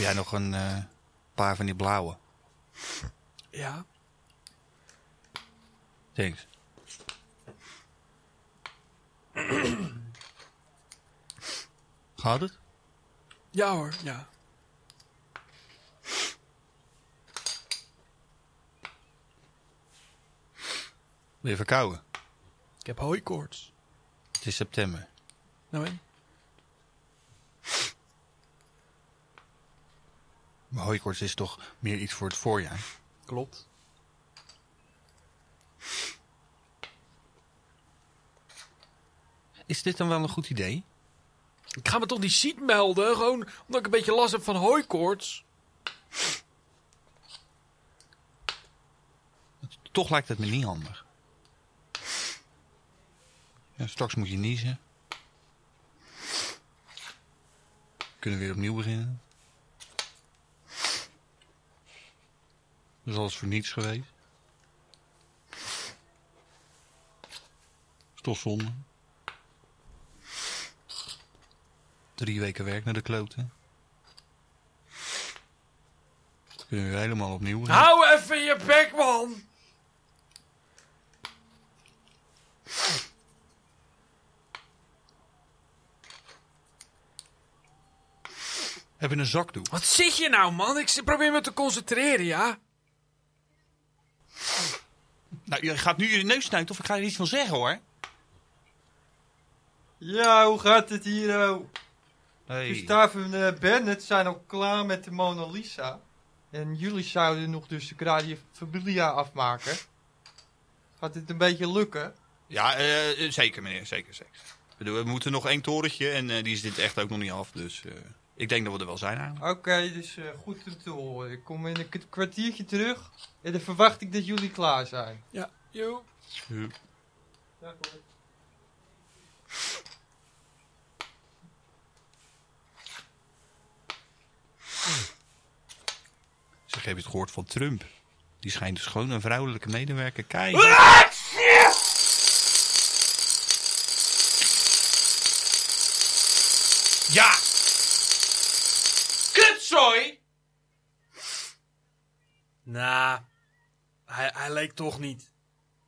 jij nog een eh, paar van die blauwe? Ja. Thanks. Gaat het? Ja hoor, ja. Ben je verkouden? Ik heb hooikoorts. Het is september. Nou en? Maar hooikoorts is toch meer iets voor het voorjaar? Klopt. Is dit dan wel een goed idee? Ik ga me toch niet ziek melden, gewoon omdat ik een beetje last heb van hooikoorts. Toch lijkt het me niet handig. Ja, straks moet je niezen. Kunnen we weer opnieuw beginnen. Is alles voor niets geweest. Is toch zonde. Drie weken werk naar de kloten. Kunnen we helemaal opnieuw. Hou even je bek, man! Heb je een zakdoek? Wat zit je nou, man? Ik probeer me te concentreren, ja? Nou, je gaat nu je neus snuiten of ik ga er iets van zeggen hoor. Ja, hoe gaat het hier? oh? Hey. Gustav en eh, Bennett zijn al klaar met de Mona Lisa. En jullie zouden nog dus de Gradia Familia afmaken. Gaat dit een beetje lukken? Ja, eh, zeker meneer, zeker, zeker. Ik bedoel, we moeten nog één torentje en eh, die is dit echt ook nog niet af. Dus eh, ik denk dat we er wel zijn eigenlijk. Oké, dus eh, goed om te horen. Ik kom in een kwartiertje terug. En dan verwacht ik dat jullie klaar zijn. Ja, goed. Zeg, heb je het gehoord van Trump? Die schijnt dus gewoon een vrouwelijke medewerker. Kijk. Ja! Kutzooi! Nou, hij, hij leek toch niet.